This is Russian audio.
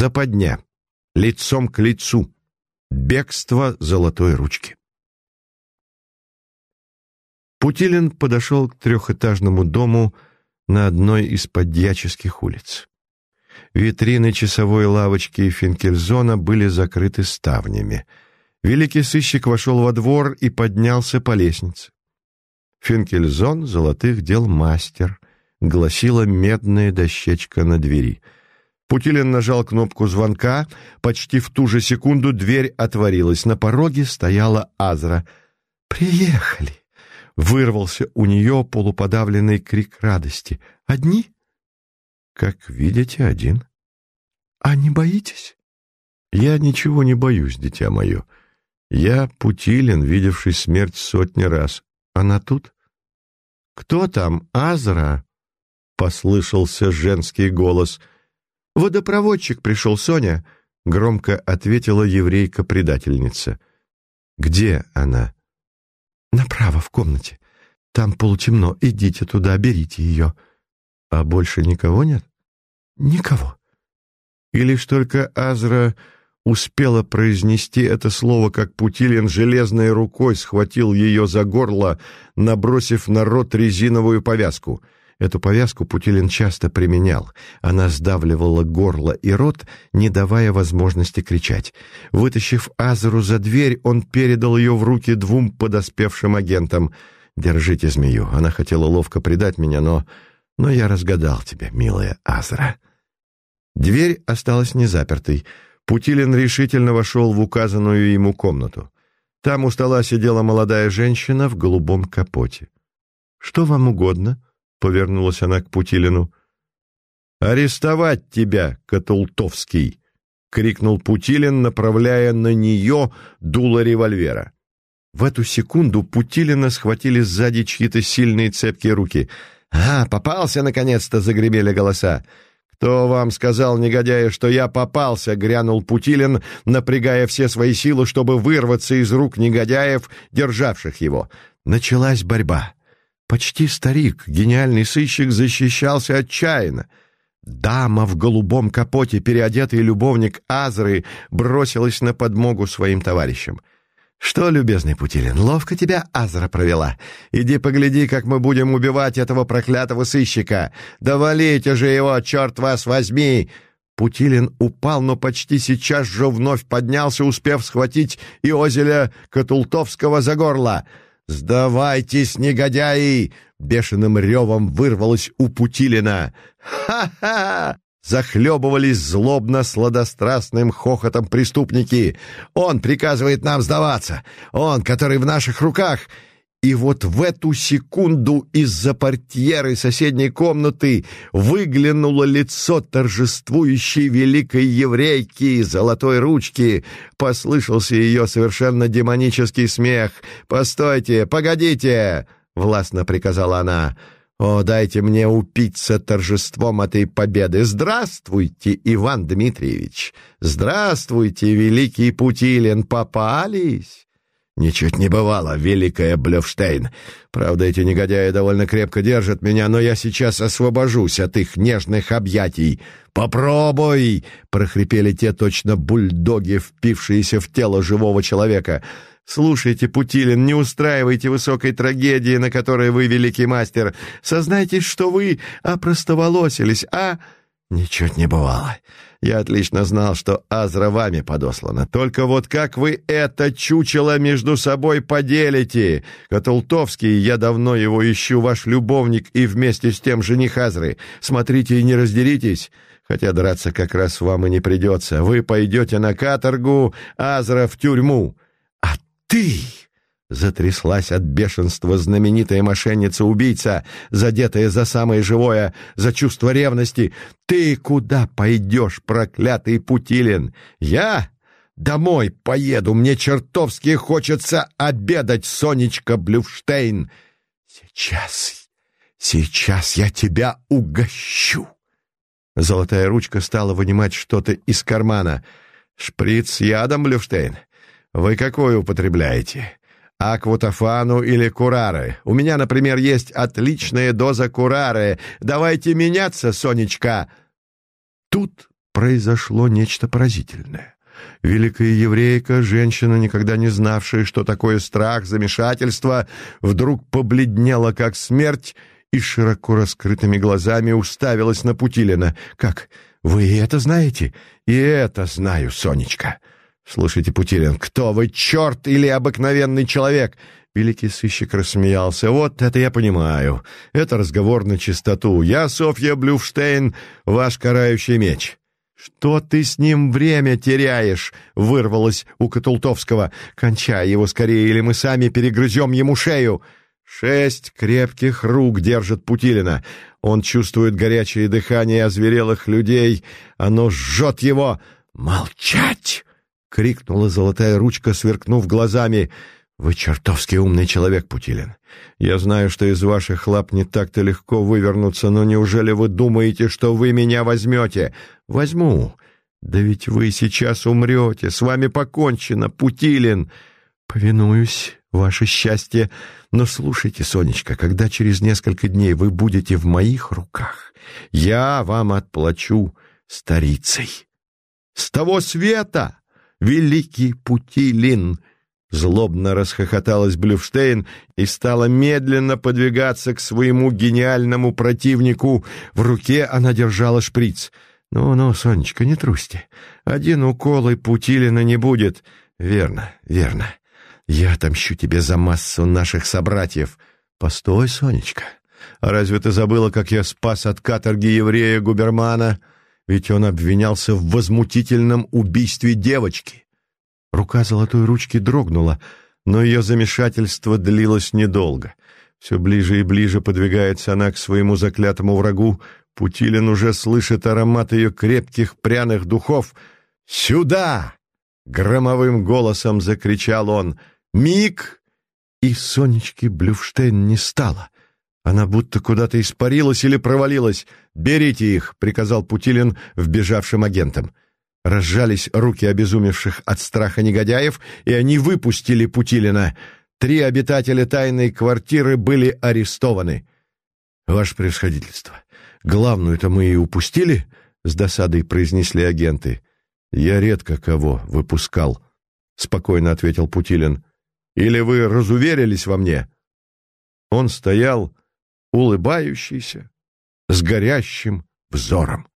Западня. Лицом к лицу. Бегство золотой ручки. Путилин подошел к трехэтажному дому на одной из подьяческих улиц. Витрины часовой лавочки Финкельзона были закрыты ставнями. Великий сыщик вошел во двор и поднялся по лестнице. Финкельзон золотых дел мастер, гласила медная дощечка на двери. Путилин нажал кнопку звонка, почти в ту же секунду дверь отворилась. На пороге стояла Азра. «Приехали!» Вырвался у нее полуподавленный крик радости. «Одни?» «Как видите, один». «А не боитесь?» «Я ничего не боюсь, дитя мое. Я Путилин, видевший смерть сотни раз. Она тут?» «Кто там, Азра?» — послышался женский голос. «Водопроводчик пришел, Соня», — громко ответила еврейка-предательница. «Где она?» «Направо, в комнате. Там полутемно. Идите туда, берите ее». «А больше никого нет?» «Никого». И лишь только Азра успела произнести это слово, как Путилин железной рукой схватил ее за горло, набросив на рот резиновую повязку. Эту повязку Путилин часто применял. Она сдавливала горло и рот, не давая возможности кричать. Вытащив Азру за дверь, он передал ее в руки двум подоспевшим агентам. «Держите змею. Она хотела ловко предать меня, но... Но я разгадал тебя, милая Азра». Дверь осталась незапертой. Путилин решительно вошел в указанную ему комнату. Там у стола сидела молодая женщина в голубом капоте. «Что вам угодно?» — повернулась она к Путилину. «Арестовать тебя, Катултовский!» — крикнул Путилин, направляя на нее дуло револьвера. В эту секунду Путилина схватили сзади чьи-то сильные цепкие руки. «А, попался, наконец-то!» — загремели голоса. «Кто вам сказал, негодяи, что я попался?» — грянул Путилин, напрягая все свои силы, чтобы вырваться из рук негодяев, державших его. Началась борьба. Почти старик, гениальный сыщик, защищался отчаянно. Дама в голубом капоте, переодетый любовник Азры, бросилась на подмогу своим товарищам. «Что, любезный Путилин, ловко тебя Азра провела. Иди погляди, как мы будем убивать этого проклятого сыщика. Да валите же его, черт вас возьми!» Путилин упал, но почти сейчас же вновь поднялся, успев схватить Иозеля Катултовского за горло. «Сдавайтесь, негодяи!» — бешеным ревом вырвалось у Путилина. «Ха-ха! Захлебывались злобно-сладострастным хохотом преступники. «Он приказывает нам сдаваться! Он, который в наших руках!» И вот в эту секунду из-за портьеры соседней комнаты выглянуло лицо торжествующей великой еврейки золотой ручки. Послышался ее совершенно демонический смех. «Постойте, погодите!» — властно приказала она. О, дайте мне упиться торжеством этой победы. Здравствуйте, Иван Дмитриевич! Здравствуйте, великий Путилин! Попались? Ничуть не бывало, великая Блёвштейн. Правда, эти негодяи довольно крепко держат меня, но я сейчас освобожусь от их нежных объятий. «Попробуй!» — прохрипели те точно бульдоги, впившиеся в тело живого человека — Слушайте, Путилин, не устраивайте высокой трагедии, на которой вы великий мастер. Сознайтесь, что вы опростоволосились, а...» «Ничуть не бывало. Я отлично знал, что Азра вами подослана. Только вот как вы это чучело между собой поделите? Катултовский, я давно его ищу, ваш любовник и вместе с тем жених Азры. Смотрите и не раздеритесь». Хотя драться как раз вам и не придется. Вы пойдете на каторгу, Азра в тюрьму ты!» Затряслась от бешенства знаменитая мошенница-убийца, задетая за самое живое, за чувство ревности. «Ты куда пойдешь, проклятый Путилин? Я домой поеду, мне чертовски хочется обедать, Сонечка Блюфштейн. Сейчас, сейчас я тебя угощу!» Золотая ручка стала вынимать что-то из кармана. «Шприц ядом, Блюфштейн?» Вы какой употребляете? Аквутофану или курары? У меня, например, есть отличная доза курары. Давайте меняться, Сонечка!» Тут произошло нечто поразительное. Великая еврейка, женщина, никогда не знавшая, что такое страх, замешательство, вдруг побледнела, как смерть, и широко раскрытыми глазами уставилась на Путилина. «Как? Вы и это знаете?» «И это знаю, Сонечка». «Слушайте, Путилин, кто вы, черт или обыкновенный человек?» Великий сыщик рассмеялся. «Вот это я понимаю. Это разговор на чистоту. Я, Софья Блюфштейн, ваш карающий меч». «Что ты с ним время теряешь?» — вырвалось у Катултовского. «Кончай его скорее, или мы сами перегрызем ему шею!» Шесть крепких рук держит Путилина. Он чувствует горячее дыхание озверелых людей. Оно жжет его. «Молчать!» — крикнула золотая ручка, сверкнув глазами. «Вы чертовски умный человек, Путилин. Я знаю, что из ваших лап не так-то легко вывернуться, но неужели вы думаете, что вы меня возьмете? Возьму. Да ведь вы сейчас умрете, с вами покончено, Путилин. Повинуюсь, ваше счастье. Но слушайте, Сонечка, когда через несколько дней вы будете в моих руках, я вам отплачу старицей. С того света, великий Путилин!» Злобно расхохоталась Блюфштейн и стала медленно подвигаться к своему гениальному противнику. В руке она держала шприц. «Ну-ну, Сонечка, не трусьте. Один укол и Путилина не будет». «Верно, верно. Я отомщу тебе за массу наших собратьев. Постой, Сонечка. А разве ты забыла, как я спас от каторги еврея Губермана? Ведь он обвинялся в возмутительном убийстве девочки. Рука золотой ручки дрогнула, но ее замешательство длилось недолго. Все ближе и ближе подвигается она к своему заклятому врагу. Путилин уже слышит аромат ее крепких пряных духов. «Сюда!» — громовым голосом закричал он — Миг, и Сонечки Блюфштейн не стало. Она будто куда-то испарилась или провалилась. «Берите их!» — приказал Путилин вбежавшим агентам. Разжались руки обезумевших от страха негодяев, и они выпустили Путилина. Три обитателя тайной квартиры были арестованы. «Ваше превосходительство, главную-то мы и упустили?» — с досадой произнесли агенты. «Я редко кого выпускал», — спокойно ответил Путилин. Или вы разуверились во мне?» Он стоял, улыбающийся, с горящим взором.